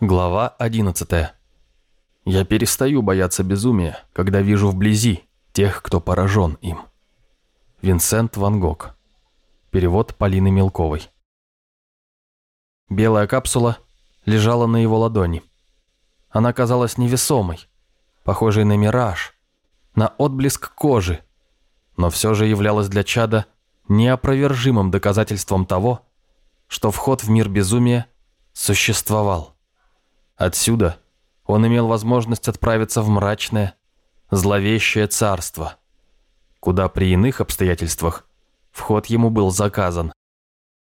Глава 11. Я перестаю бояться безумия, когда вижу вблизи тех, кто поражен им. Винсент Ван Гог. Перевод Полины Мелковой. Белая капсула лежала на его ладони. Она казалась невесомой, похожей на мираж, на отблеск кожи, но все же являлась для Чада неопровержимым доказательством того, что вход в мир безумия существовал. Отсюда он имел возможность отправиться в мрачное, зловещее царство, куда при иных обстоятельствах вход ему был заказан.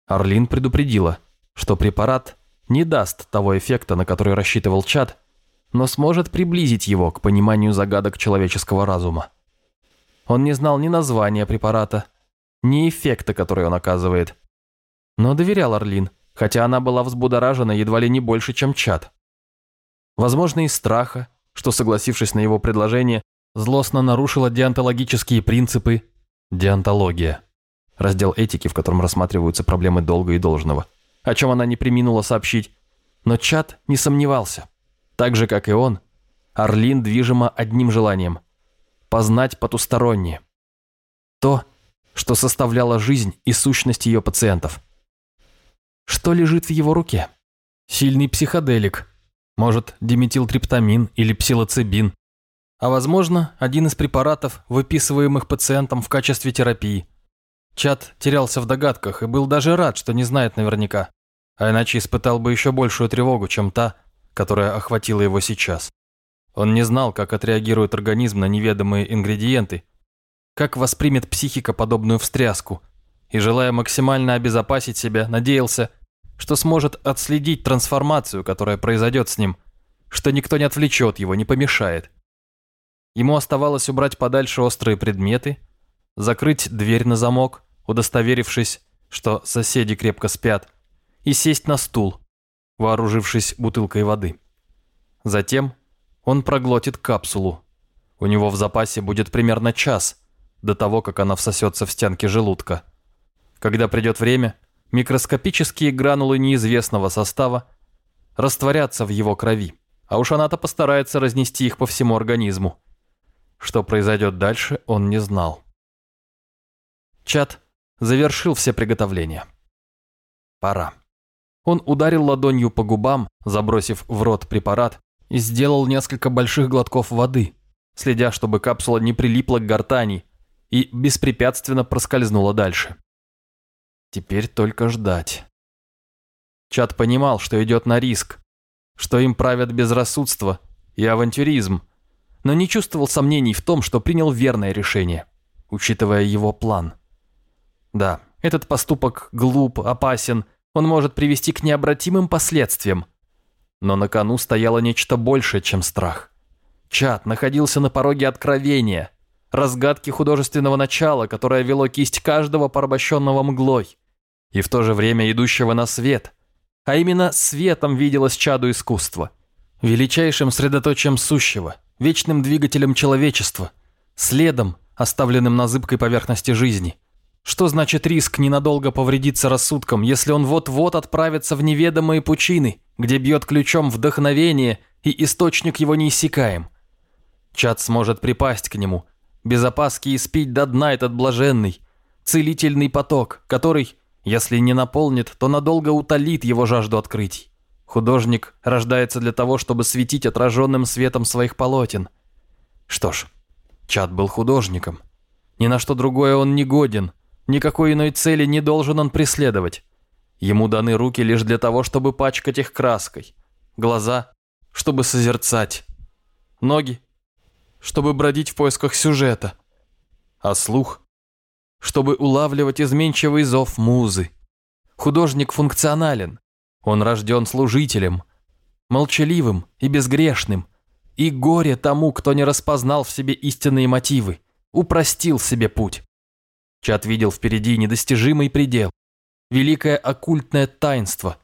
Орлин предупредила, что препарат не даст того эффекта, на который рассчитывал Чад, но сможет приблизить его к пониманию загадок человеческого разума. Он не знал ни названия препарата, ни эффекта, который он оказывает. Но доверял Орлин, хотя она была взбудоражена едва ли не больше, чем Чад. Возможно, из страха, что, согласившись на его предложение, злостно нарушила деонтологические принципы «Деонтология» – раздел этики, в котором рассматриваются проблемы долга и должного, о чем она не приминула сообщить. Но Чат не сомневался. Так же, как и он, Орлин движима одним желанием – познать потустороннее. То, что составляло жизнь и сущность ее пациентов. Что лежит в его руке? Сильный психоделик – может, диметилтриптамин или псилоцибин. А возможно, один из препаратов, выписываемых пациентам в качестве терапии. Чат терялся в догадках и был даже рад, что не знает наверняка. А иначе испытал бы еще большую тревогу, чем та, которая охватила его сейчас. Он не знал, как отреагирует организм на неведомые ингредиенты, как воспримет психика подобную встряску, и, желая максимально обезопасить себя, надеялся, что сможет отследить трансформацию, которая произойдет с ним, что никто не отвлечет его, не помешает. Ему оставалось убрать подальше острые предметы, закрыть дверь на замок, удостоверившись, что соседи крепко спят, и сесть на стул, вооружившись бутылкой воды. Затем он проглотит капсулу. У него в запасе будет примерно час до того, как она всосется в стенки желудка. Когда придет время, микроскопические гранулы неизвестного состава растворятся в его крови, а уж она-то постарается разнести их по всему организму. Что произойдет дальше, он не знал. Чат завершил все приготовления. Пора. Он ударил ладонью по губам, забросив в рот препарат, и сделал несколько больших глотков воды, следя, чтобы капсула не прилипла к гортани и беспрепятственно проскользнула дальше. Теперь только ждать. Чат понимал, что идет на риск, что им правят безрассудство и авантюризм, но не чувствовал сомнений в том, что принял верное решение, учитывая его план. Да, этот поступок глуп, опасен, он может привести к необратимым последствиям, но на кону стояло нечто большее, чем страх. Чат находился на пороге откровения, разгадки художественного начала, которое вело кисть каждого порабощенного мглой и в то же время идущего на свет. А именно светом виделось чаду искусства, величайшим средоточием сущего, вечным двигателем человечества, следом, оставленным на зыбкой поверхности жизни. Что значит риск ненадолго повредиться рассудком, если он вот-вот отправится в неведомые пучины, где бьет ключом вдохновение и источник его неиссякаем? Чад сможет припасть к нему, без опаски испить до дна этот блаженный, целительный поток, который, если не наполнит, то надолго утолит его жажду открытий. Художник рождается для того, чтобы светить отраженным светом своих полотен. Что ж, Чад был художником. Ни на что другое он не годен, никакой иной цели не должен он преследовать. Ему даны руки лишь для того, чтобы пачкать их краской, глаза, чтобы созерцать, ноги, чтобы бродить в поисках сюжета, а слух, чтобы улавливать изменчивый зов музы. Художник функционален. Он рожден служителем, молчаливым и безгрешным. И горе тому, кто не распознал в себе истинные мотивы, упростил себе путь. Чат видел впереди недостижимый предел, великое оккультное таинство.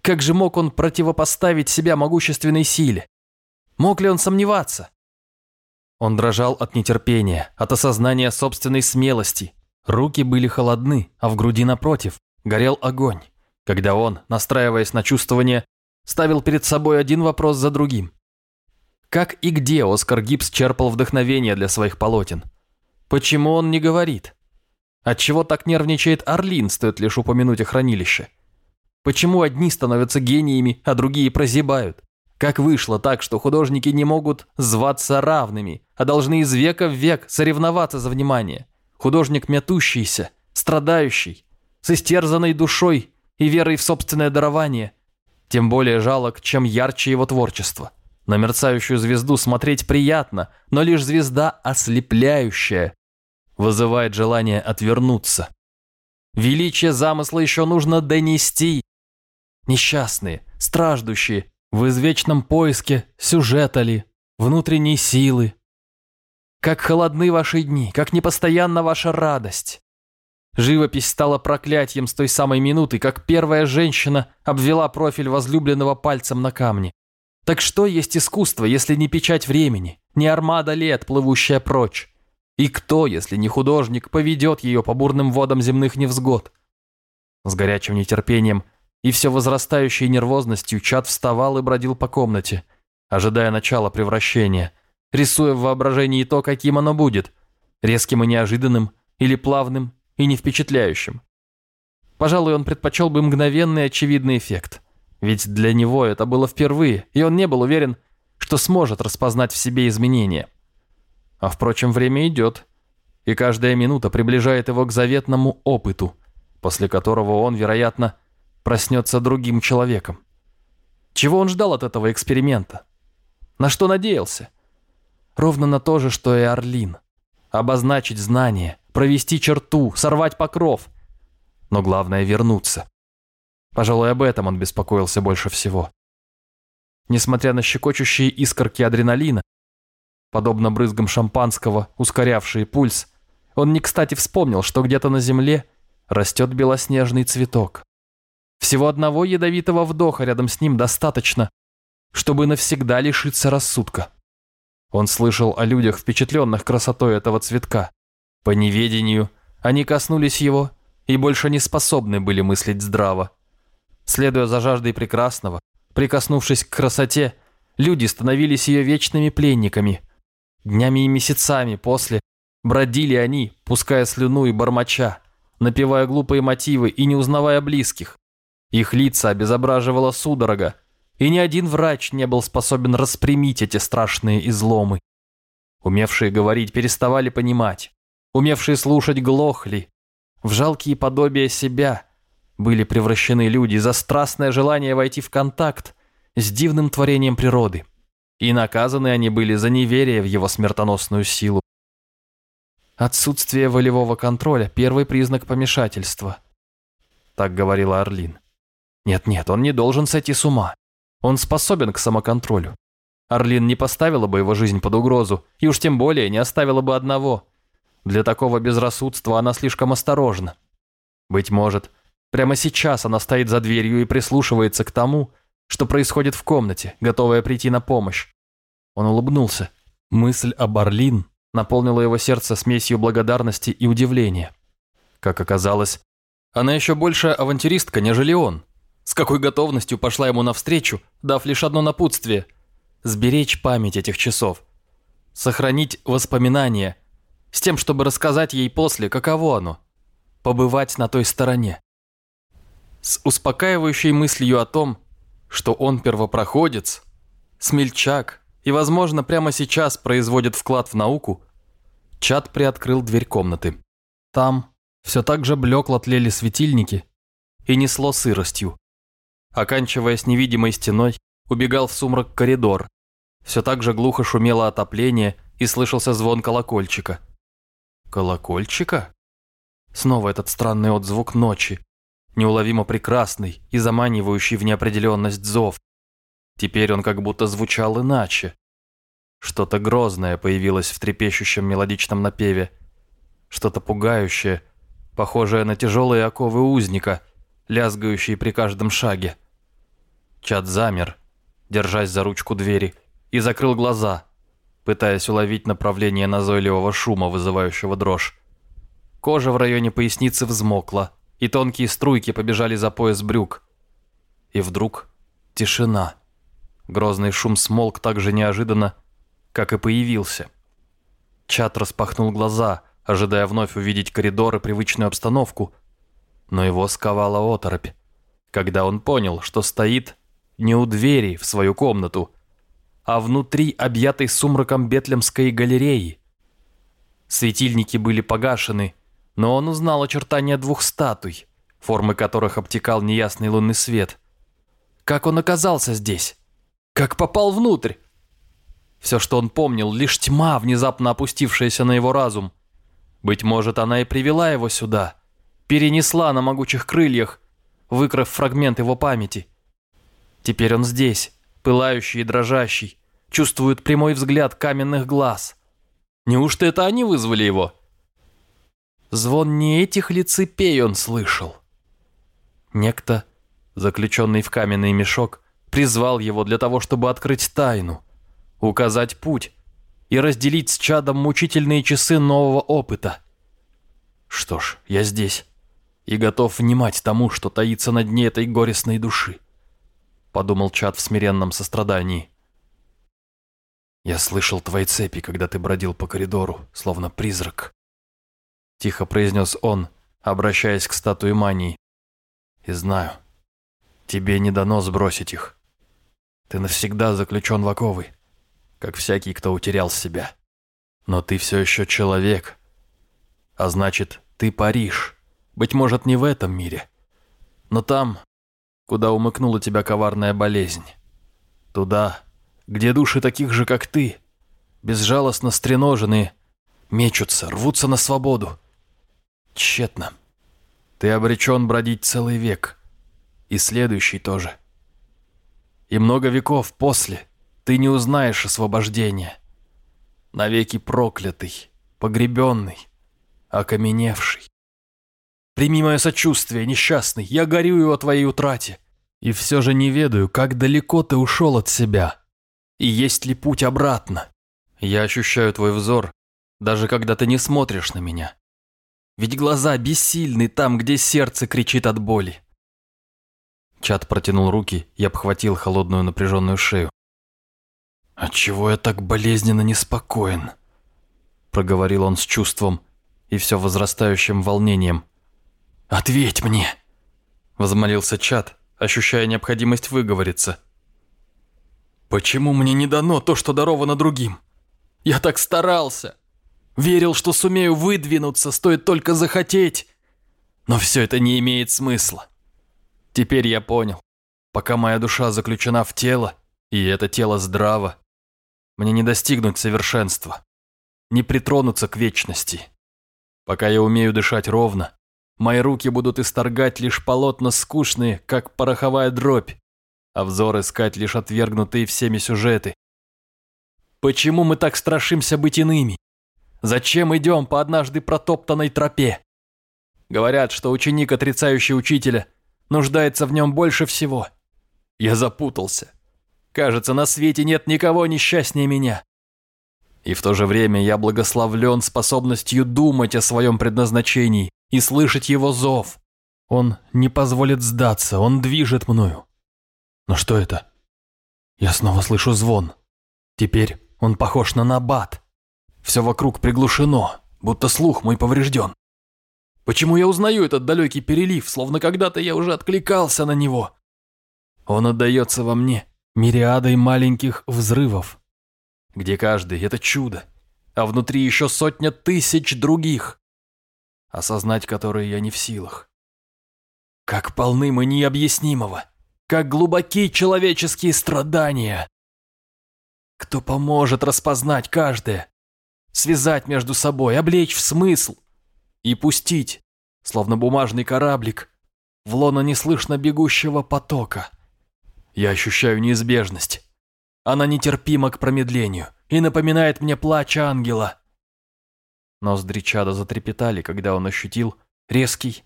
Как же мог он противопоставить себя могущественной силе? Мог ли он сомневаться? Он дрожал от нетерпения, от осознания собственной смелости, Руки были холодны, а в груди напротив горел огонь, когда он, настраиваясь на чувствование, ставил перед собой один вопрос за другим. Как и где Оскар Гибс черпал вдохновение для своих полотен? Почему он не говорит? Отчего так нервничает Орлин, стоит лишь упомянуть о хранилище? Почему одни становятся гениями, а другие прозябают? Как вышло так, что художники не могут зваться равными, а должны из века в век соревноваться за внимание? Художник мятущийся, страдающий, с истерзанной душой и верой в собственное дарование. Тем более жалок, чем ярче его творчество. На мерцающую звезду смотреть приятно, но лишь звезда ослепляющая вызывает желание отвернуться. Величие замысла еще нужно донести. Несчастные, страждущие, в извечном поиске сюжета ли, внутренней силы. Как холодны ваши дни, как непостоянна ваша радость. Живопись стала проклятием с той самой минуты, как первая женщина обвела профиль возлюбленного пальцем на камне. Так что есть искусство, если не печать времени, не армада лет, плывущая прочь? И кто, если не художник, поведет ее по бурным водам земных невзгод? С горячим нетерпением и все возрастающей нервозностью Чат вставал и бродил по комнате, ожидая начала превращения, рисуя в воображении то, каким оно будет, резким и неожиданным, или плавным и не впечатляющим. Пожалуй, он предпочел бы мгновенный очевидный эффект, ведь для него это было впервые, и он не был уверен, что сможет распознать в себе изменения. А впрочем, время идет, и каждая минута приближает его к заветному опыту, после которого он, вероятно, проснется другим человеком. Чего он ждал от этого эксперимента? На что надеялся? Ровно на то же, что и Орлин. Обозначить знание, провести черту, сорвать покров. Но главное — вернуться. Пожалуй, об этом он беспокоился больше всего. Несмотря на щекочущие искорки адреналина, подобно брызгам шампанского, ускорявшие пульс, он не кстати вспомнил, что где-то на земле растет белоснежный цветок. Всего одного ядовитого вдоха рядом с ним достаточно, чтобы навсегда лишиться рассудка. Он слышал о людях, впечатленных красотой этого цветка. По неведению они коснулись его и больше не способны были мыслить здраво. Следуя за жаждой прекрасного, прикоснувшись к красоте, люди становились ее вечными пленниками. Днями и месяцами после бродили они, пуская слюну и бормоча, напевая глупые мотивы и не узнавая близких. Их лица обезображивала судорога, и ни один врач не был способен распрямить эти страшные изломы. Умевшие говорить переставали понимать, умевшие слушать глохли. В жалкие подобия себя были превращены люди за страстное желание войти в контакт с дивным творением природы. И наказаны они были за неверие в его смертоносную силу. Отсутствие волевого контроля – первый признак помешательства. Так говорила Орлин. Нет-нет, он не должен сойти с ума. Он способен к самоконтролю. Орлин не поставила бы его жизнь под угрозу, и уж тем более не оставила бы одного. Для такого безрассудства она слишком осторожна. Быть может, прямо сейчас она стоит за дверью и прислушивается к тому, что происходит в комнате, готовая прийти на помощь. Он улыбнулся. Мысль об Орлин наполнила его сердце смесью благодарности и удивления. Как оказалось, она еще большая авантюристка, нежели он. С какой готовностью пошла ему навстречу, дав лишь одно напутствие – сберечь память этих часов, сохранить воспоминания, с тем, чтобы рассказать ей после, каково оно – побывать на той стороне. С успокаивающей мыслью о том, что он первопроходец, смельчак и, возможно, прямо сейчас производит вклад в науку, Чат приоткрыл дверь комнаты. Там все так же блекло тлели светильники и несло сыростью. Оканчиваясь невидимой стеной, убегал в сумрак коридор. Все так же глухо шумело отопление и слышался звон колокольчика. Колокольчика? Снова этот странный отзвук ночи, неуловимо прекрасный и заманивающий в неопределенность зов. Теперь он как будто звучал иначе. Что-то грозное появилось в трепещущем мелодичном напеве. Что-то пугающее, похожее на тяжелые оковы узника, лязгающие при каждом шаге. Чат замер, держась за ручку двери, и закрыл глаза, пытаясь уловить направление назойливого шума, вызывающего дрожь. Кожа в районе поясницы взмокла, и тонкие струйки побежали за пояс брюк. И вдруг Тишина. Грозный шум смолк так же неожиданно, как и появился. Чат распахнул глаза, ожидая вновь увидеть коридор и привычную обстановку, но его сковала оторопь, когда он понял, что стоит не у двери в свою комнату, а внутри объятой сумраком Бетлемской галереи. Светильники были погашены, но он узнал очертания двух статуй, формы которых обтекал неясный лунный свет. Как он оказался здесь? Как попал внутрь? Все, что он помнил, лишь тьма, внезапно опустившаяся на его разум. Быть может, она и привела его сюда, перенесла на могучих крыльях, выкрав фрагмент его памяти. Теперь он здесь, пылающий и дрожащий, чувствует прямой взгляд каменных глаз. Неужто это они вызвали его? Звон не этих ли цепей он слышал? Некто, заключенный в каменный мешок, призвал его для того, чтобы открыть тайну, указать путь и разделить с чадом мучительные часы нового опыта. Что ж, я здесь и готов внимать тому, что таится на дне этой горестной души, подумал чад в смиренном сострадании. Я слышал твои цепи, когда ты бродил по коридору, словно призрак. Тихо произнес он, обращаясь к статуе мании. И знаю, тебе не дано сбросить их. Ты навсегда заключен в оковы, как всякий, кто утерял себя. Но ты все еще человек, а значит, ты Париж. Быть может, не в этом мире, но там, куда умыкнула тебя коварная болезнь. Туда, где души таких же, как ты, безжалостно стреноженные, мечутся, рвутся на свободу. Тщетно. Ты обречен бродить целый век. И следующий тоже. И много веков после ты не узнаешь освобождения. Навеки проклятый, погребенный, окаменевший. Прими мое сочувствие, несчастный, я горюю о твоей утрате. И все же не ведаю, как далеко ты ушел от себя. И есть ли путь обратно? Я ощущаю твой взор, даже когда ты не смотришь на меня. Ведь глаза бессильны там, где сердце кричит от боли. Чат протянул руки и обхватил холодную напряженную шею. «Отчего я так болезненно неспокоен?» Проговорил он с чувством и все возрастающим волнением. «Ответь мне!» Возмолился Чат, ощущая необходимость выговориться. Почему мне не дано то, что даровано другим? Я так старался. Верил, что сумею выдвинуться, стоит только захотеть. Но все это не имеет смысла. Теперь я понял. Пока моя душа заключена в тело, и это тело здраво, мне не достигнуть совершенства, не притронуться к вечности. Пока я умею дышать ровно, мои руки будут исторгать лишь полотна скучные, как пороховая дробь, а взор искать лишь отвергнутые всеми сюжеты. Почему мы так страшимся быть иными? Зачем идем по однажды протоптанной тропе? Говорят, что ученик, отрицающий учителя, нуждается в нем больше всего. Я запутался. Кажется, на свете нет никого несчастнее меня. И в то же время я благословлен способностью думать о своем предназначении и слышать его зов. Он не позволит сдаться, он движет мною. Но что это? Я снова слышу звон. Теперь он похож на набат. Все вокруг приглушено, будто слух мой поврежден. Почему я узнаю этот далекий перелив, словно когда-то я уже откликался на него? Он отдается во мне мириадой маленьких взрывов, где каждый — это чудо, а внутри еще сотня тысяч других, осознать которые я не в силах. Как полны мы необъяснимого как глубоки человеческие страдания. Кто поможет распознать каждое, связать между собой, облечь в смысл и пустить, словно бумажный кораблик, в лоно неслышно бегущего потока. Я ощущаю неизбежность. Она нетерпима к промедлению и напоминает мне плач ангела. Ноздри чада затрепетали, когда он ощутил резкий,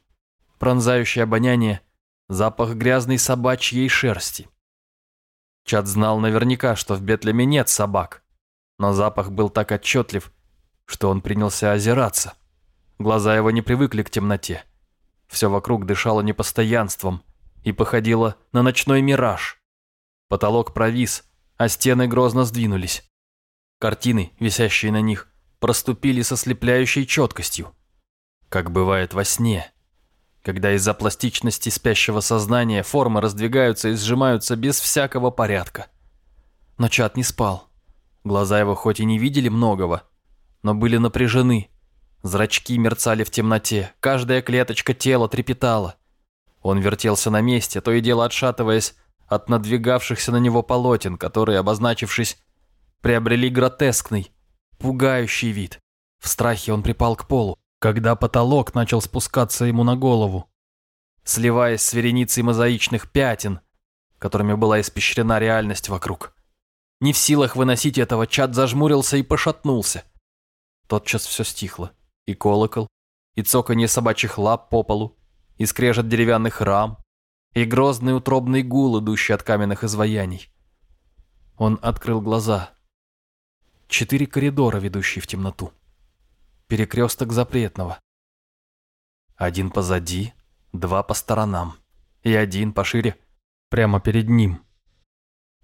пронзающий обоняние запах грязной собачьей шерсти. Чад знал наверняка, что в Бетлеме нет собак, но запах был так отчетлив, что он принялся озираться. Глаза его не привыкли к темноте. Все вокруг дышало непостоянством и походило на ночной мираж. Потолок провис, а стены грозно сдвинулись. Картины, висящие на них, проступили со слепляющей четкостью. Как бывает во сне, когда из-за пластичности спящего сознания формы раздвигаются и сжимаются без всякого порядка. Но Чат не спал. Глаза его хоть и не видели многого, но были напряжены. Зрачки мерцали в темноте, каждая клеточка тела трепетала. Он вертелся на месте, то и дело отшатываясь от надвигавшихся на него полотен, которые, обозначившись, приобрели гротескный, пугающий вид. В страхе он припал к полу, когда потолок начал спускаться ему на голову, сливаясь с вереницей мозаичных пятен, которыми была испещрена реальность вокруг. Не в силах выносить этого, Чад зажмурился и пошатнулся. Тотчас все стихло. И колокол, и цоканье собачьих лап по полу, и скрежет деревянных рам, и грозный утробный гул, идущий от каменных изваяний. Он открыл глаза. Четыре коридора, ведущие в темноту. Перекресток запретного. Один позади, два по сторонам, и один пошире, прямо перед ним.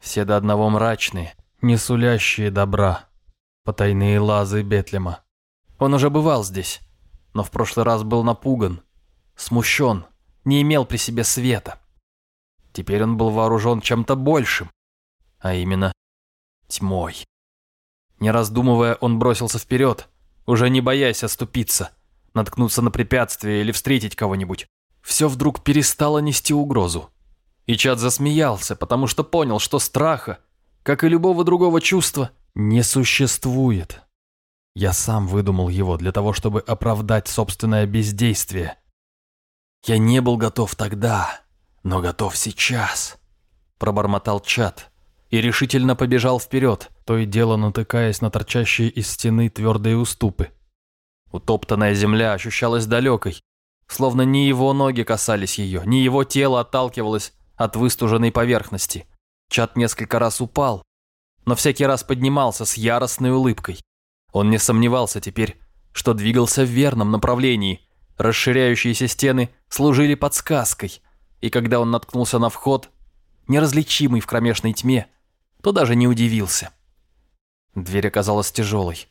Все до одного мрачные, не добра, потайные лазы Бетлема. Он уже бывал здесь, но в прошлый раз был напуган, смущен, не имел при себе света. Теперь он был вооружен чем-то большим, а именно тьмой. Не раздумывая, он бросился вперед, уже не боясь оступиться, наткнуться на препятствие или встретить кого-нибудь. Все вдруг перестало нести угрозу. И Чад засмеялся, потому что понял, что страха, как и любого другого чувства, не существует. Я сам выдумал его для того, чтобы оправдать собственное бездействие. Я не был готов тогда, но готов сейчас, пробормотал Чад и решительно побежал вперед, то и дело натыкаясь на торчащие из стены твердые уступы. Утоптанная земля ощущалась далекой, словно не его ноги касались ее, не его тело отталкивалось от выстуженной поверхности. Чат несколько раз упал, но всякий раз поднимался с яростной улыбкой. Он не сомневался теперь, что двигался в верном направлении. Расширяющиеся стены служили подсказкой, и когда он наткнулся на вход, неразличимый в кромешной тьме, то даже не удивился. Дверь оказалась тяжелой.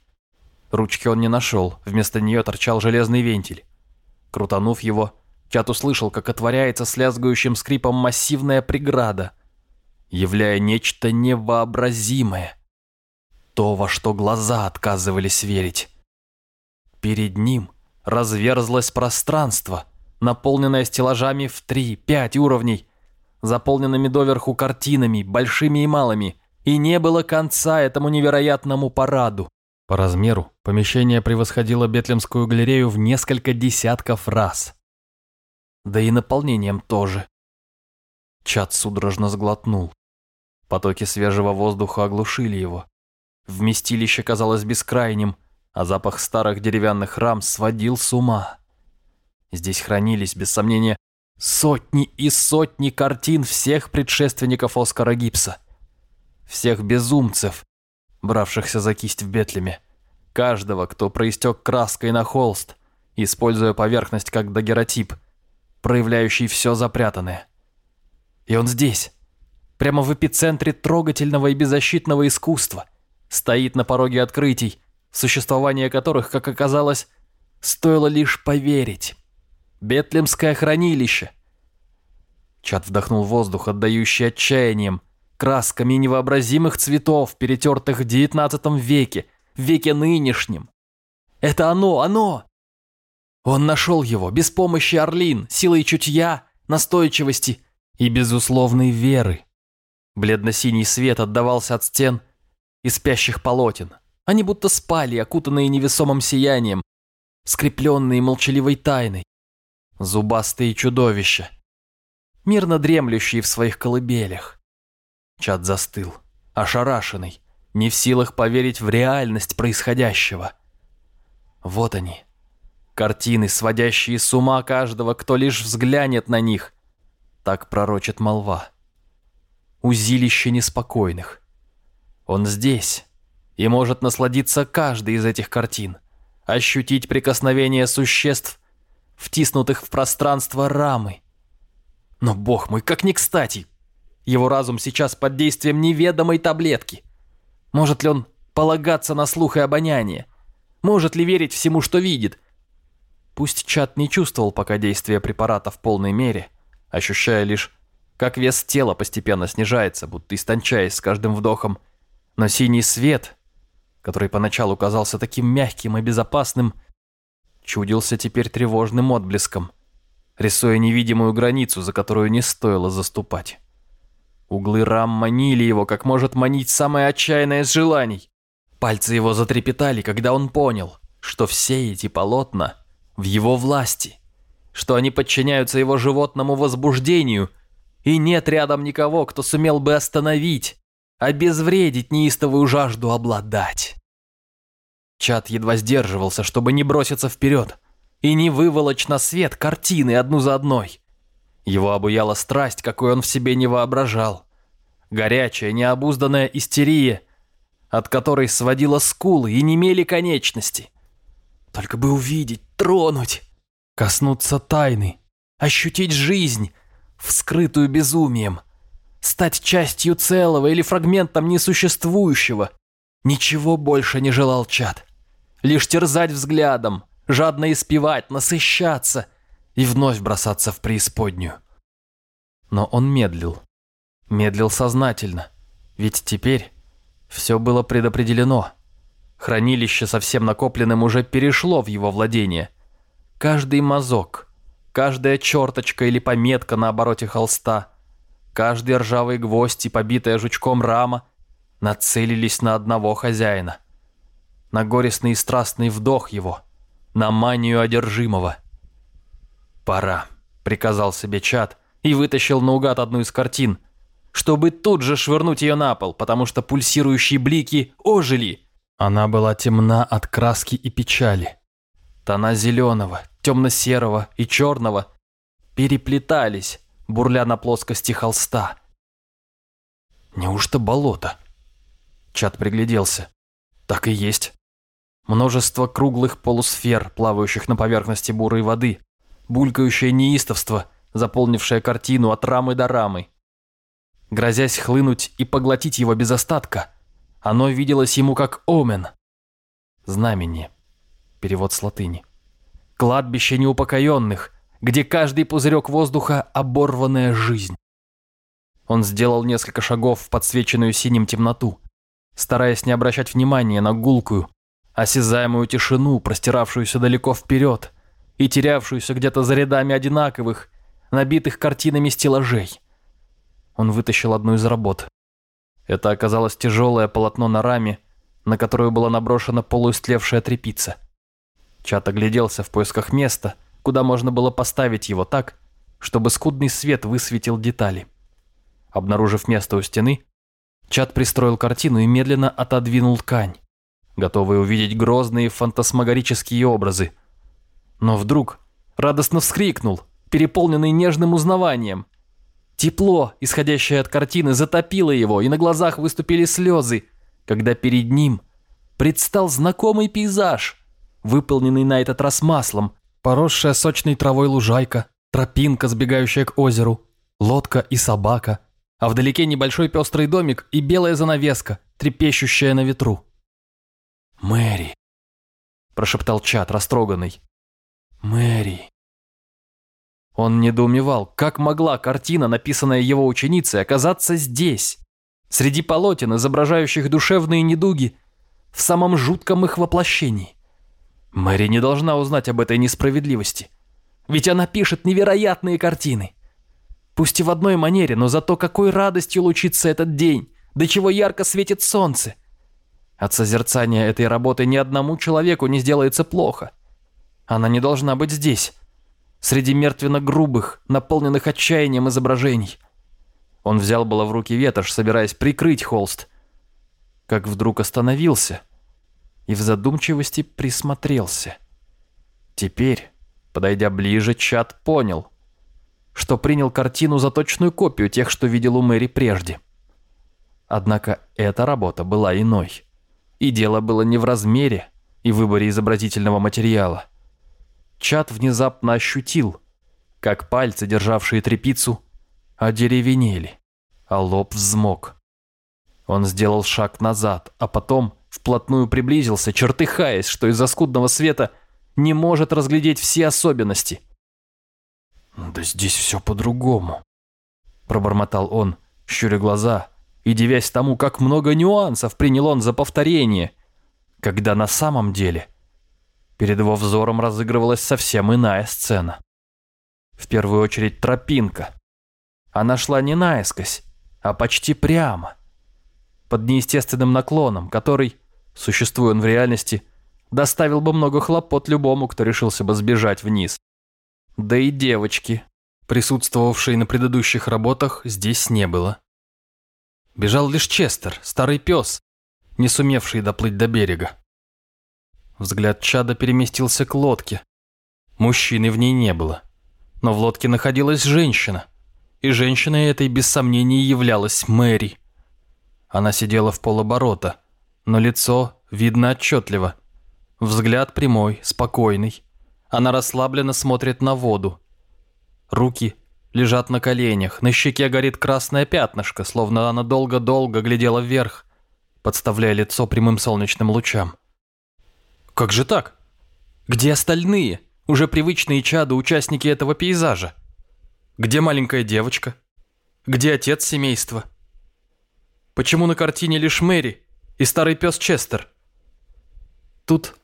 Ручки он не нашел, вместо нее торчал железный вентиль. Крутанув его, Чат услышал, как отворяется с лязгающим скрипом массивная преграда, являя нечто невообразимое. То, во что глаза отказывались верить. Перед ним разверзлось пространство, наполненное стеллажами в три-пять уровней, заполненными доверху картинами, большими и малыми, и не было конца этому невероятному параду. По размеру помещение превосходило Бетлемскую галерею в несколько десятков раз. Да и наполнением тоже. Чат судорожно сглотнул. Потоки свежего воздуха оглушили его. Вместилище казалось бескрайним, а запах старых деревянных рам сводил с ума. Здесь хранились, без сомнения, сотни и сотни картин всех предшественников Оскара Гипса. Всех безумцев, бравшихся за кисть в Бетлеме. Каждого, кто проистек краской на холст, используя поверхность как дагеротип, проявляющий все запрятанное. И он здесь, прямо в эпицентре трогательного и беззащитного искусства, стоит на пороге открытий, существование которых, как оказалось, стоило лишь поверить. Бетлемское хранилище. Чат вдохнул воздух, отдающий отчаянием, красками невообразимых цветов, перетертых в девятнадцатом веке, в веке нынешнем. Это оно, оно! Он нашел его без помощи Орлин, силой чутья, настойчивости и безусловной веры. Бледно-синий свет отдавался от стен и спящих полотен. Они будто спали, окутанные невесомым сиянием, скрепленные молчаливой тайной. Зубастые чудовища, мирно дремлющие в своих колыбелях. Чат застыл, ошарашенный, не в силах поверить в реальность происходящего. Вот они, картины, сводящие с ума каждого, кто лишь взглянет на них. Так пророчит молва. Узилище неспокойных. Он здесь и может насладиться каждой из этих картин, ощутить прикосновение существ, втиснутых в пространство рамы. Но, бог мой, как не кстати! Его разум сейчас под действием неведомой таблетки. Может ли он полагаться на слух и обоняние? Может ли верить всему, что видит? Пусть Чат не чувствовал пока действия препарата в полной мере, ощущая лишь, как вес тела постепенно снижается, будто истончаясь с каждым вдохом, но синий свет, который поначалу казался таким мягким и безопасным, чудился теперь тревожным отблеском, рисуя невидимую границу, за которую не стоило заступать. Углы рам манили его, как может манить самое отчаянное из желаний. Пальцы его затрепетали, когда он понял, что все эти полотна в его власти, что они подчиняются его животному возбуждению, и нет рядом никого, кто сумел бы остановить, обезвредить неистовую жажду обладать. Чат едва сдерживался, чтобы не броситься вперед и не выволочь на свет картины одну за одной. Его обуяла страсть, какой он в себе не воображал. Горячая, необузданная истерия, от которой сводила скулы и немели конечности. Только бы увидеть, тронуть, коснуться тайны, ощутить жизнь, вскрытую безумием, стать частью целого или фрагментом несуществующего. Ничего больше не желал Чад. Лишь терзать взглядом, жадно испевать, насыщаться и вновь бросаться в преисподнюю. Но он медлил. Медлил сознательно. Ведь теперь все было предопределено. Хранилище со всем накопленным уже перешло в его владение. Каждый мазок, каждая черточка или пометка на обороте холста, каждый ржавый гвоздь и побитая жучком рама нацелились на одного хозяина. На горестный и страстный вдох его, на манию одержимого. «Пора», — приказал себе Чат и вытащил наугад одну из картин, чтобы тут же швырнуть ее на пол, потому что пульсирующие блики ожили. Она была темна от краски и печали. Тона зеленого, темно-серого и черного переплетались, бурля на плоскости холста. Неужто болото? Чат пригляделся. Так и есть. Множество круглых полусфер, плавающих на поверхности бурой воды, булькающее неистовство, заполнившее картину от рамы до рамы. Грозясь хлынуть и поглотить его без остатка, оно виделось ему как омен. Знамение. Перевод с латыни. Кладбище неупокоенных, где каждый пузырек воздуха – оборванная жизнь. Он сделал несколько шагов в подсвеченную синим темноту, стараясь не обращать внимания на гулкую, осязаемую тишину, простиравшуюся далеко вперед и терявшуюся где-то за рядами одинаковых, набитых картинами стеллажей. Он вытащил одну из работ. Это оказалось тяжелое полотно на раме, на которую была наброшена полуистлевшая тряпица. Чат огляделся в поисках места, куда можно было поставить его так, чтобы скудный свет высветил детали. Обнаружив место у стены, Чат пристроил картину и медленно отодвинул ткань, готовый увидеть грозные фантасмагорические образы. Но вдруг радостно вскрикнул, переполненный нежным узнаванием. Тепло, исходящее от картины, затопило его, и на глазах выступили слезы, когда перед ним предстал знакомый пейзаж, выполненный на этот раз маслом, поросшая сочной травой лужайка, тропинка, сбегающая к озеру, лодка и собака, а вдалеке небольшой пестрый домик и белая занавеска, трепещущая на ветру. «Мэри», – прошептал Чат, растроганный. «Мэри». Он недоумевал, как могла картина, написанная его ученицей, оказаться здесь, среди полотен, изображающих душевные недуги, в самом жутком их воплощении. Мэри не должна узнать об этой несправедливости, ведь она пишет невероятные картины. Пусть и в одной манере, но зато какой радостью лучится этот день, до чего ярко светит солнце. От созерцания этой работы ни одному человеку не сделается плохо. Она не должна быть здесь, среди мертвенно-грубых, наполненных отчаянием изображений. Он взял было в руки ветошь, собираясь прикрыть холст, как вдруг остановился и в задумчивости присмотрелся. Теперь, подойдя ближе, Чат понял, что принял картину за точную копию тех, что видел у Мэри прежде. Однако эта работа была иной, и дело было не в размере и выборе изобразительного материала – Чат внезапно ощутил, как пальцы, державшие трепицу, одеревенели. а лоб взмок. Он сделал шаг назад, а потом вплотную приблизился, чертыхаясь, что из-за скудного света не может разглядеть все особенности. «Да здесь все по-другому», — пробормотал он, щуря глаза и девясь тому, как много нюансов принял он за повторение, когда на самом деле перед его взором разыгрывалась совсем иная сцена. В первую очередь тропинка. Она шла не наискось, а почти прямо, под неестественным наклоном, который, существуя он в реальности, доставил бы много хлопот любому, кто решился бы сбежать вниз. Да и девочки, присутствовавшей на предыдущих работах, здесь не было. Бежал лишь Честер, старый пес, не сумевший доплыть до берега. Взгляд Чада переместился к лодке. Мужчины в ней не было. Но в лодке находилась женщина. И женщиной этой без сомнений являлась Мэри. Она сидела в полоборота, но лицо видно отчетливо. Взгляд прямой, спокойный. Она расслабленно смотрит на воду. Руки лежат на коленях, на щеке горит красное пятнышко, словно она долго-долго глядела вверх, подставляя лицо прямым солнечным лучам. Как же так? Где остальные, уже привычные чады, участники этого пейзажа? Где маленькая девочка? Где отец семейства? Почему на картине лишь Мэри и старый пес Честер? Тут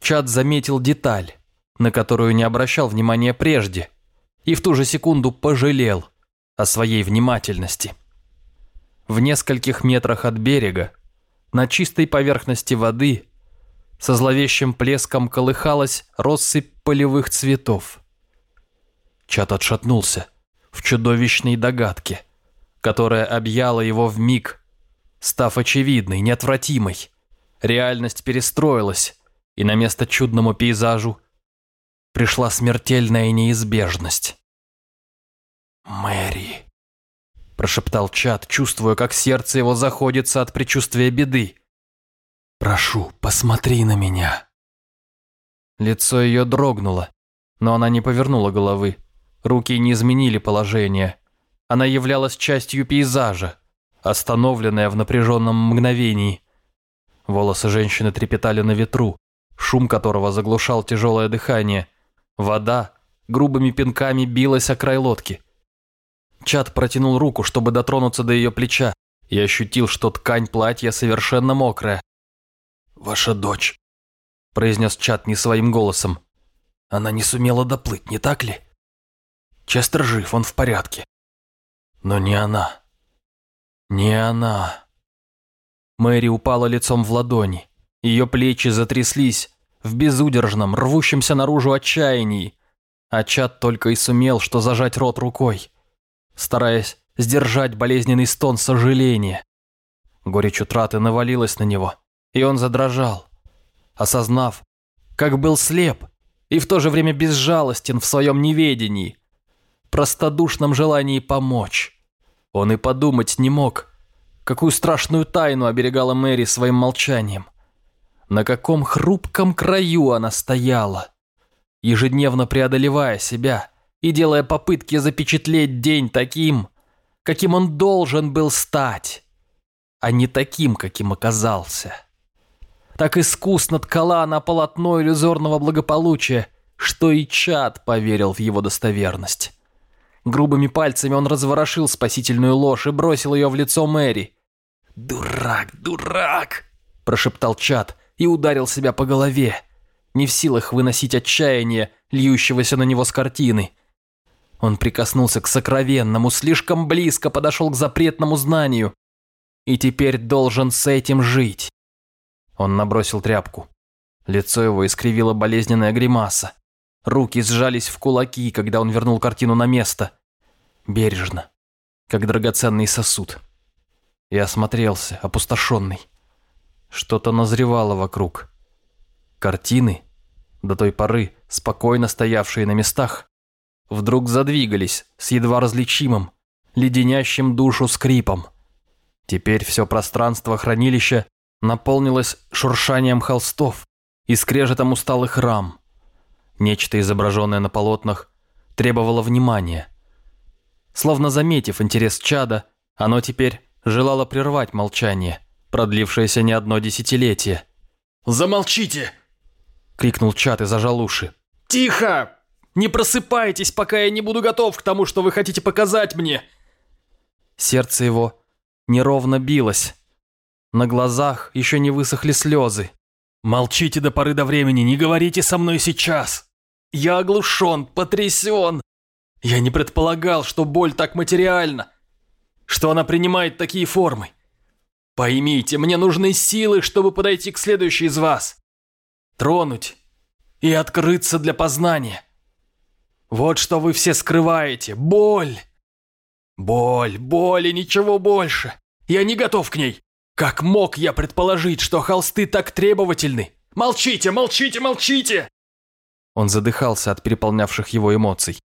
Чад заметил деталь, на которую не обращал внимания прежде, и в ту же секунду пожалел о своей внимательности. В нескольких метрах от берега, на чистой поверхности воды, со зловещим плеском колыхалась россыпь полевых цветов. Чат отшатнулся в чудовищной догадке, которая объяла его в миг, став очевидной, неотвратимой. Реальность перестроилась, и на место чудному пейзажу пришла смертельная неизбежность. «Мэри», – прошептал Чат, чувствуя, как сердце его заходится от предчувствия беды. «Прошу, посмотри на меня». Лицо ее дрогнуло, но она не повернула головы. Руки не изменили положение. Она являлась частью пейзажа, остановленная в напряженном мгновении. Волосы женщины трепетали на ветру, шум которого заглушал тяжелое дыхание. Вода грубыми пинками билась о край лодки. Чат протянул руку, чтобы дотронуться до ее плеча, и ощутил, что ткань платья совершенно мокрая. «Ваша дочь», – произнес Чат не своим голосом. «Она не сумела доплыть, не так ли?» Честер жив, он в порядке. Но не она. Не она. Мэри упала лицом в ладони. Ее плечи затряслись в безудержном, рвущемся наружу отчаянии. А Чат только и сумел, что зажать рот рукой, стараясь сдержать болезненный стон сожаления. Горечь утраты навалилась на него, и он задрожал, осознав, как был слеп и в то же время безжалостен в своем неведении, простодушном желании помочь. Он и подумать не мог, какую страшную тайну оберегала Мэри своим молчанием. На каком хрупком краю она стояла, ежедневно преодолевая себя и делая попытки запечатлеть день таким, каким он должен был стать, а не таким, каким оказался. Так искусно ткала она полотно иллюзорного благополучия, что и Чад поверил в его достоверность. Грубыми пальцами он разворошил спасительную ложь и бросил ее в лицо Мэри. «Дурак, дурак!» – прошептал Чад и ударил себя по голове, не в силах выносить отчаяние, льющегося на него с картины. Он прикоснулся к сокровенному, слишком близко подошел к запретному знанию и теперь должен с этим жить. Он набросил тряпку. Лицо его искривило болезненная гримаса. Руки сжались в кулаки, когда он вернул картину на место. Бережно, как драгоценный сосуд. Я осмотрелся, опустошенный. Что-то назревало вокруг. Картины, до той поры спокойно стоявшие на местах, вдруг задвигались с едва различимым, леденящим душу скрипом. Теперь все пространство хранилища наполнилось шуршанием холстов и скрежетом усталых рам. Нечто, изображенное на полотнах, требовало внимания. Словно заметив интерес чада, Оно теперь желало прервать молчание, продлившееся не одно десятилетие. «Замолчите!» — крикнул Чат и зажал уши. «Тихо! Не просыпайтесь, пока я не буду готов к тому, что вы хотите показать мне!» Сердце его неровно билось. На глазах еще не высохли слезы. «Молчите до поры до времени, не говорите со мной сейчас! Я оглушен, потрясен! Я не предполагал, что боль так материальна, что она принимает такие формы. Поймите, мне нужны силы, чтобы подойти к следующей из вас. Тронуть и открыться для познания. Вот что вы все скрываете. Боль. Боль, боль и ничего больше. Я не готов к ней. Как мог я предположить, что холсты так требовательны? Молчите, молчите, молчите! Он задыхался от переполнявших его эмоций.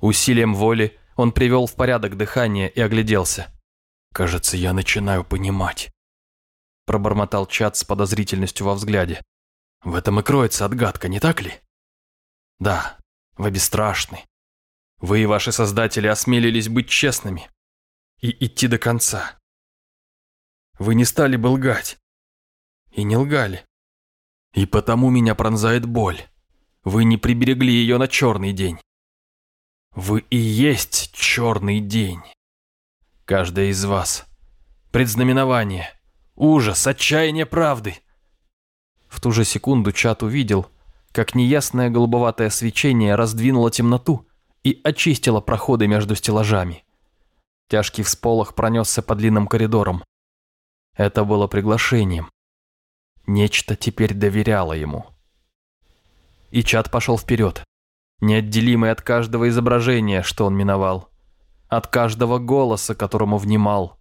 Усилием воли он привел в порядок дыхание и огляделся. «Кажется, я начинаю понимать», – пробормотал Чат с подозрительностью во взгляде. «В этом и кроется отгадка, не так ли?» «Да, вы бесстрашны. Вы и ваши создатели осмелились быть честными и идти до конца. Вы не стали бы лгать. И не лгали. И потому меня пронзает боль. Вы не приберегли ее на черный день. Вы и есть черный день. Каждая из вас. Предзнаменование. Ужас, отчаяние правды. В ту же секунду Чат увидел, как неясное голубоватое свечение раздвинуло темноту и очистило проходы между стеллажами. Тяжкий всполох пронесся по длинным коридорам. Это было приглашением. Нечто теперь доверяло ему. И Чат пошел вперед, неотделимый от каждого изображения, что он миновал, от каждого голоса, которому внимал.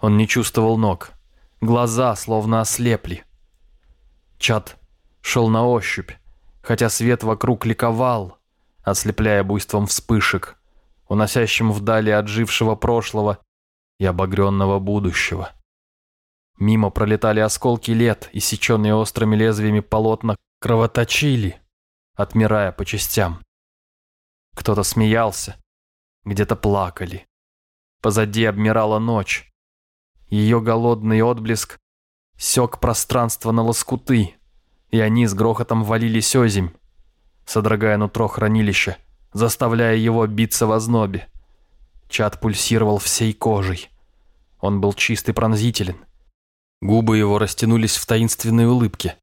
Он не чувствовал ног, глаза словно ослепли. Чат шел на ощупь, хотя свет вокруг ликовал, ослепляя буйством вспышек, уносящим вдали отжившего прошлого и обогренного будущего. Мимо пролетали осколки лет, иссеченные острыми лезвиями полотна, кровоточили, отмирая по частям. Кто-то смеялся, где-то плакали. Позади обмирала ночь. Ее голодный отблеск сёк пространство на лоскуты, и они с грохотом валились озимь, содрогая нутро хранилища, заставляя его биться в ознобе. Чат пульсировал всей кожей. Он был чист и пронзителен. Губы его растянулись в таинственной улыбке.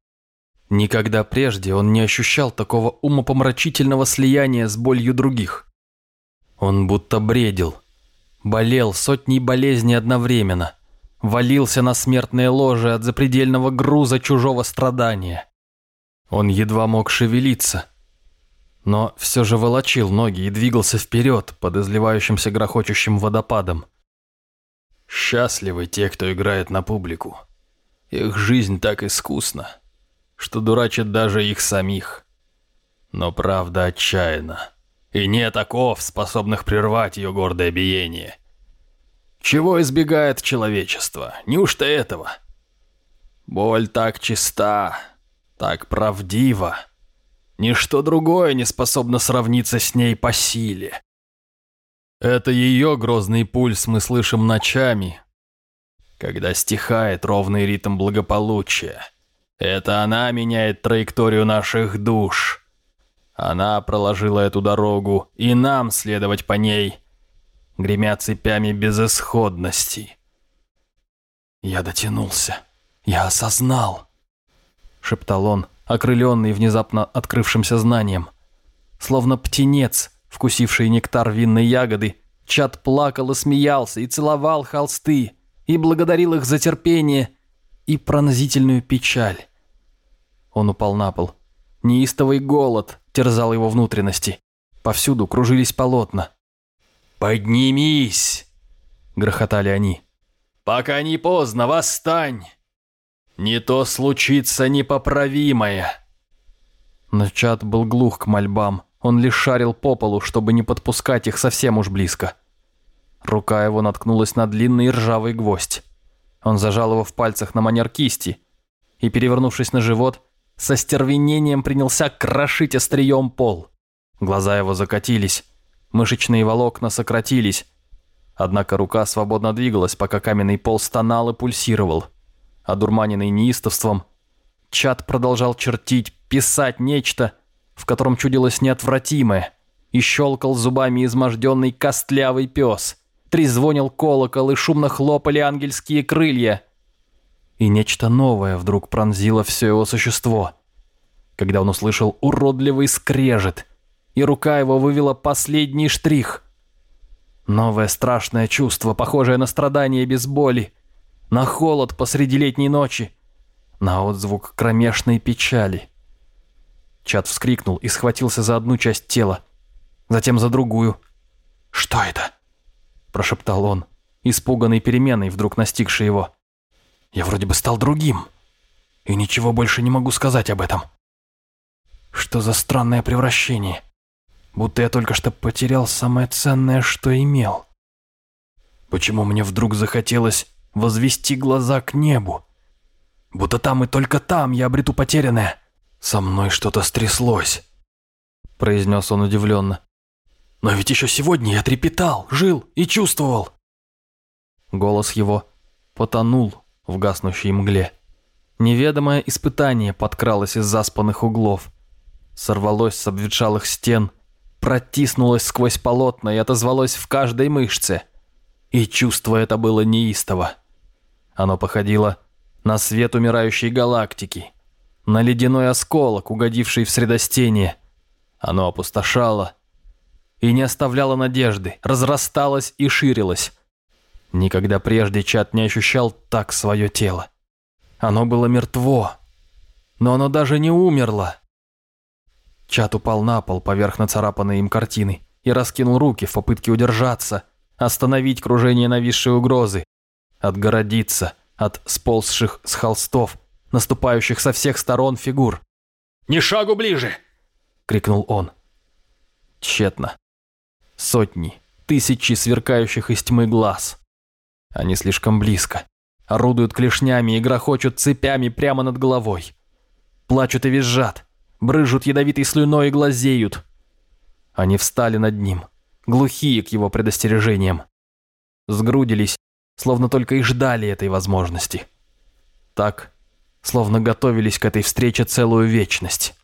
Никогда прежде он не ощущал такого умопомрачительного слияния с болью других. Он будто бредил, болел сотней болезней одновременно, валился на смертное ложе от запредельного груза чужого страдания. Он едва мог шевелиться, но все же волочил ноги и двигался вперед под изливающимся грохочущим водопадом. Счастливы те, кто играет на публику. Их жизнь так искусна, что дурачит даже их самих. Но правда отчаянна, и нет оков, способных прервать ее гордое биение. Чего избегает человечество? Неужто этого? Боль так чиста, так правдива. Ничто другое не способно сравниться с ней по силе. Это ее грозный пульс мы слышим ночами, когда стихает ровный ритм благополучия. Это она меняет траекторию наших душ. Она проложила эту дорогу, и нам следовать по ней, гремя цепями безысходности. Я дотянулся. Я осознал, шептал он, окрыленный внезапно открывшимся знанием. Словно птенец, вкусивший нектар винной ягоды, Чат плакал и смеялся, и целовал холсты, и благодарил их за терпение и пронзительную печаль. Он упал на пол. Неистовый голод терзал его внутренности. Повсюду кружились полотна. «Поднимись!» — грохотали они. «Пока не поздно, восстань! Не то случится непоправимое!» Но Чат был глух к мольбам. Он лишь шарил по полу, чтобы не подпускать их совсем уж близко. Рука его наткнулась на длинный ржавый гвоздь. Он зажал его в пальцах на манер кисти и, перевернувшись на живот, со стервенением принялся крошить острием пол. Глаза его закатились, мышечные волокна сократились. Однако рука свободно двигалась, пока каменный пол стонал и пульсировал. Одурманенный неистовством, Чат продолжал чертить, писать нечто, в котором чудилось неотвратимое, и щелкал зубами изможденный костлявый пес. Трезвонил колокол, и шумно хлопали ангельские крылья. И нечто новое вдруг пронзило все его существо, когда он услышал уродливый скрежет, и рука его вывела последний штрих. Новое страшное чувство, похожее на страдание без боли, на холод посреди летней ночи, на отзвук кромешной печали. Чат вскрикнул и схватился за одну часть тела, затем за другую. «Что это?» – прошептал он, испуганный переменой, вдруг настигшей его. «Я вроде бы стал другим, и ничего больше не могу сказать об этом. Что за странное превращение? Будто я только что потерял самое ценное, что имел. Почему мне вдруг захотелось возвести глаза к небу? Будто там и только там я обрету потерянное. Со мной что-то стряслось, произнес он удивленно. Но ведь еще сегодня я трепетал, жил и чувствовал. Голос его потонул в гаснущей мгле. Неведомое испытание подкралось из заспанных углов, сорвалось с обветшалых стен, протиснулось сквозь полотна и отозвалось в каждой мышце. И чувство это было неистово. Оно походило на свет умирающей галактики, на ледяной осколок, угодивший в средостение. Оно опустошало и не оставляло надежды, разрасталось и ширилось. Никогда прежде Чат не ощущал так свое тело. Оно было мертво, но оно даже не умерло. Чат упал на пол поверх нацарапанной им картины и раскинул руки в попытке удержаться, остановить кружение нависшей угрозы, отгородиться – от сползших с холстов, наступающих со всех сторон фигур. «Ни шагу ближе!» — крикнул он. Тщетно. Сотни, тысячи сверкающих из тьмы глаз. Они слишком близко. Орудуют клешнями и грохочут цепями прямо над головой. Плачут и визжат, брыжут ядовитой слюной и глазеют. Они встали над ним, глухие к его предостережениям. Сгрудились словно только и ждали этой возможности. Так, словно готовились к этой встрече целую вечность.